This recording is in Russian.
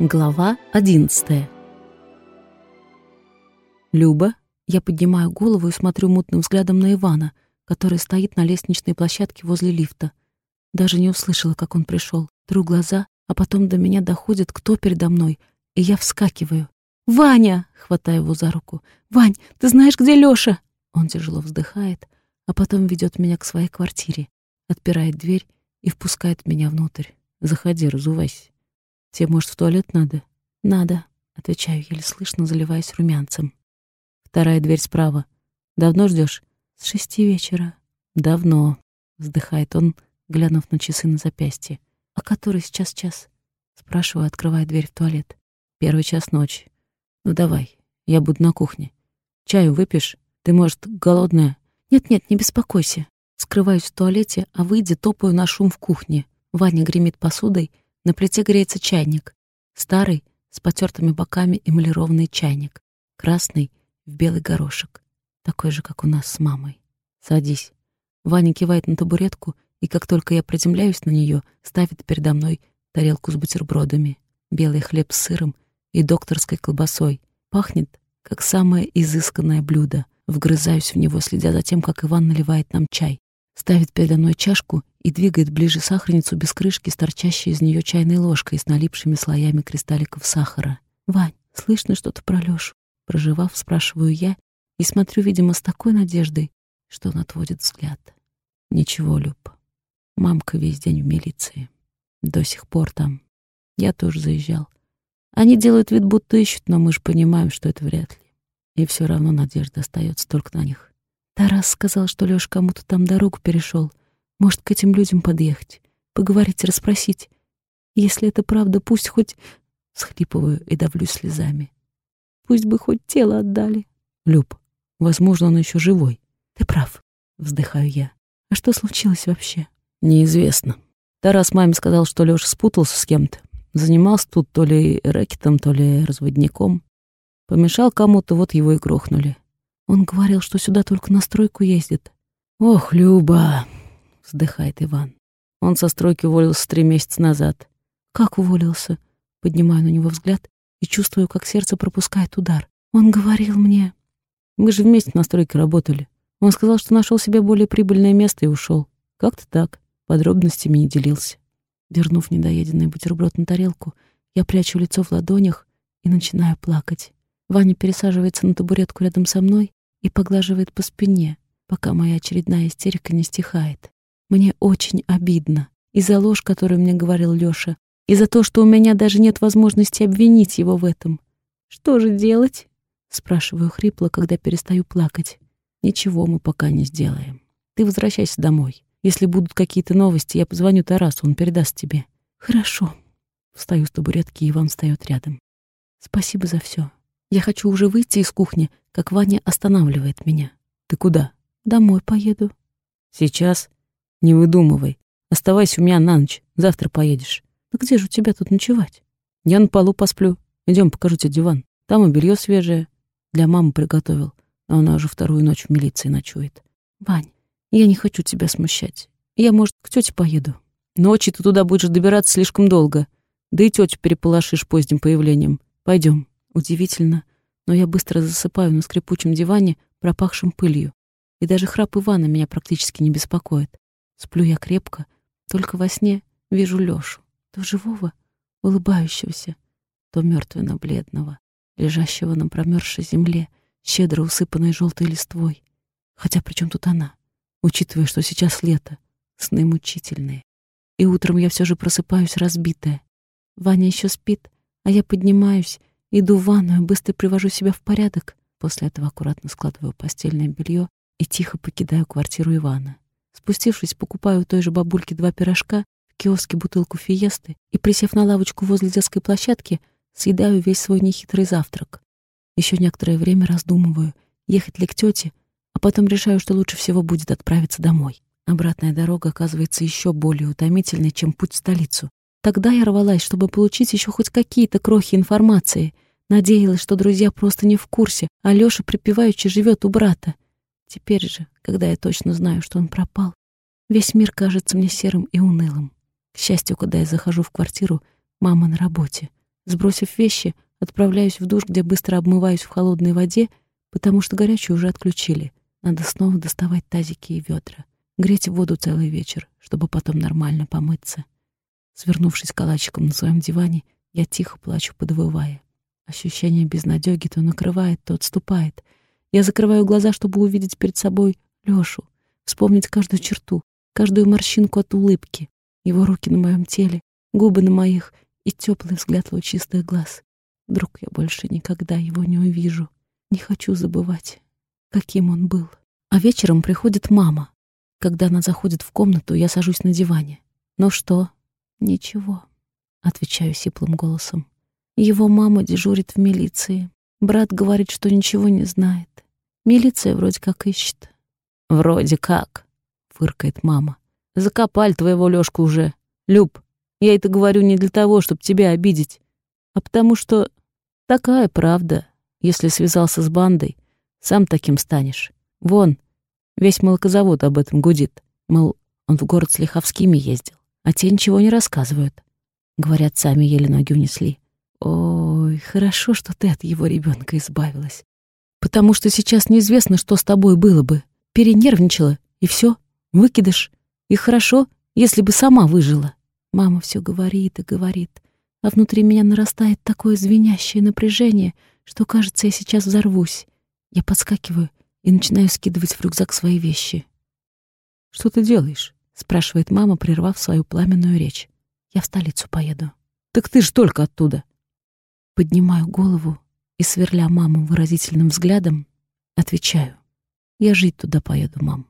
Глава одиннадцатая. Люба. Я поднимаю голову и смотрю мутным взглядом на Ивана, который стоит на лестничной площадке возле лифта. Даже не услышала, как он пришел. Тру глаза, а потом до меня доходит, кто передо мной, и я вскакиваю. «Ваня!» — хватаю его за руку. «Вань, ты знаешь, где Лёша?» Он тяжело вздыхает, а потом ведет меня к своей квартире, отпирает дверь и впускает меня внутрь. «Заходи, разувайся». «Тебе, может, в туалет надо?» «Надо», — отвечаю, еле слышно, заливаясь румянцем. «Вторая дверь справа. Давно ждешь? «С шести вечера». «Давно», — вздыхает он, глянув на часы на запястье. «А который сейчас час?» Спрашиваю, открывая дверь в туалет. «Первый час ночи. Ну давай, я буду на кухне. Чаю выпьешь? Ты, может, голодная?» «Нет-нет, не беспокойся». Скрываюсь в туалете, а выйдя, топаю на шум в кухне. Ваня гремит посудой, на плите греется чайник. Старый, с потертыми боками эмалированный чайник. Красный, в белый горошек. Такой же, как у нас с мамой. «Садись». Ваня кивает на табуретку, и как только я приземляюсь на нее, ставит передо мной тарелку с бутербродами, белый хлеб с сыром и докторской колбасой. Пахнет, как самое изысканное блюдо. Вгрызаюсь в него, следя за тем, как Иван наливает нам чай. Ставит передо мной чашку и двигает ближе сахарницу без крышки с торчащей из нее чайной ложкой с налипшими слоями кристалликов сахара. «Вань, слышно что-то про Лёшу?» Проживав, спрашиваю я и смотрю, видимо, с такой надеждой, что он отводит взгляд. «Ничего, Люб. Мамка весь день в милиции. До сих пор там. Я тоже заезжал. Они делают вид, будто ищут, но мы же понимаем, что это вряд ли. И все равно надежда остается только на них. Тарас сказал, что Лёша кому-то там дорогу перешел. Может, к этим людям подъехать, поговорить, расспросить. Если это правда, пусть хоть... Схлипываю и давлю слезами. Пусть бы хоть тело отдали. Люб, возможно, он еще живой. Ты прав, вздыхаю я. А что случилось вообще? Неизвестно. Тарас маме сказал, что Лёша спутался с кем-то. Занимался тут то ли рэкетом, то ли разводником. Помешал кому-то, вот его и грохнули. Он говорил, что сюда только на стройку ездит. Ох, Люба, вздыхает Иван. Он со стройки уволился три месяца назад. Как уволился? Поднимаю на него взгляд и чувствую, как сердце пропускает удар. Он говорил мне... Мы же вместе на стройке работали. Он сказал, что нашел себе более прибыльное место и ушел. Как-то так. Подробностями не делился. Вернув недоеденный бутерброд на тарелку, я прячу лицо в ладонях и начинаю плакать. Ваня пересаживается на табуретку рядом со мной и поглаживает по спине, пока моя очередная истерика не стихает. Мне очень обидно и за ложь, которую мне говорил Лёша, и за то, что у меня даже нет возможности обвинить его в этом. «Что же делать?» — спрашиваю хрипло, когда перестаю плакать. «Ничего мы пока не сделаем. Ты возвращайся домой. Если будут какие-то новости, я позвоню Тарасу, он передаст тебе». «Хорошо». Встаю с табуретки, и Иван встает рядом. «Спасибо за все. Я хочу уже выйти из кухни, как Ваня останавливает меня. Ты куда? Домой поеду. Сейчас? Не выдумывай. Оставайся у меня на ночь. Завтра поедешь. Да где же у тебя тут ночевать? Я на полу посплю. Идем, покажу тебе диван. Там и белье свежее. Для мамы приготовил. А она уже вторую ночь в милиции ночует. Вань, я не хочу тебя смущать. Я, может, к тете поеду. Ночи ты туда будешь добираться слишком долго. Да и тетю переполошишь поздним появлением. Пойдем. Удивительно, но я быстро засыпаю на скрипучем диване, пропахшем пылью. И даже храп Ивана меня практически не беспокоит. Сплю я крепко, только во сне вижу Лёшу, то живого, улыбающегося, то мертвенно-бледного, лежащего на промерзшей земле, щедро усыпанной желтой листвой. Хотя при чем тут она, учитывая, что сейчас лето, сны мучительные. И утром я все же просыпаюсь разбитая. Ваня еще спит, а я поднимаюсь Иду в ванную, быстро привожу себя в порядок. После этого аккуратно складываю постельное белье и тихо покидаю квартиру Ивана. Спустившись, покупаю у той же бабульки два пирожка, в киоске бутылку фиесты и, присев на лавочку возле детской площадки, съедаю весь свой нехитрый завтрак. Еще некоторое время раздумываю, ехать ли к тете, а потом решаю, что лучше всего будет отправиться домой. Обратная дорога оказывается еще более утомительной, чем путь в столицу. Тогда я рвалась, чтобы получить еще хоть какие-то крохи информации. Надеялась, что друзья просто не в курсе, а Лёша припеваючи живет у брата. Теперь же, когда я точно знаю, что он пропал, весь мир кажется мне серым и унылым. К счастью, когда я захожу в квартиру, мама на работе. Сбросив вещи, отправляюсь в душ, где быстро обмываюсь в холодной воде, потому что горячую уже отключили. Надо снова доставать тазики и ведра. Греть воду целый вечер, чтобы потом нормально помыться. Свернувшись калачиком на своем диване, я тихо плачу, подвывая. Ощущение безнадёги то накрывает, то отступает. Я закрываю глаза, чтобы увидеть перед собой Лёшу, вспомнить каждую черту, каждую морщинку от улыбки, его руки на моем теле, губы на моих и теплый взгляд лучистых глаз. Вдруг я больше никогда его не увижу. Не хочу забывать, каким он был. А вечером приходит мама. Когда она заходит в комнату, я сажусь на диване. «Ну что?» «Ничего», — отвечаю сиплым голосом. Его мама дежурит в милиции. Брат говорит, что ничего не знает. Милиция вроде как ищет. «Вроде как», — фыркает мама. «Закопали твоего Лёшку уже. Люб, я это говорю не для того, чтобы тебя обидеть, а потому что такая правда. Если связался с бандой, сам таким станешь. Вон, весь молокозавод об этом гудит. Мол, он в город с Лиховскими ездил, а те ничего не рассказывают. Говорят, сами еле ноги унесли. Ой, хорошо, что ты от его ребенка избавилась. Потому что сейчас неизвестно, что с тобой было бы. Перенервничала, и все, выкидыш. И хорошо, если бы сама выжила. Мама все говорит и говорит, а внутри меня нарастает такое звенящее напряжение, что, кажется, я сейчас взорвусь. Я подскакиваю и начинаю скидывать в рюкзак свои вещи. «Что ты делаешь?» — спрашивает мама, прервав свою пламенную речь. «Я в столицу поеду». «Так ты ж только оттуда!» Поднимаю голову и, сверля маму выразительным взглядом, отвечаю. «Я жить туда поеду, мам».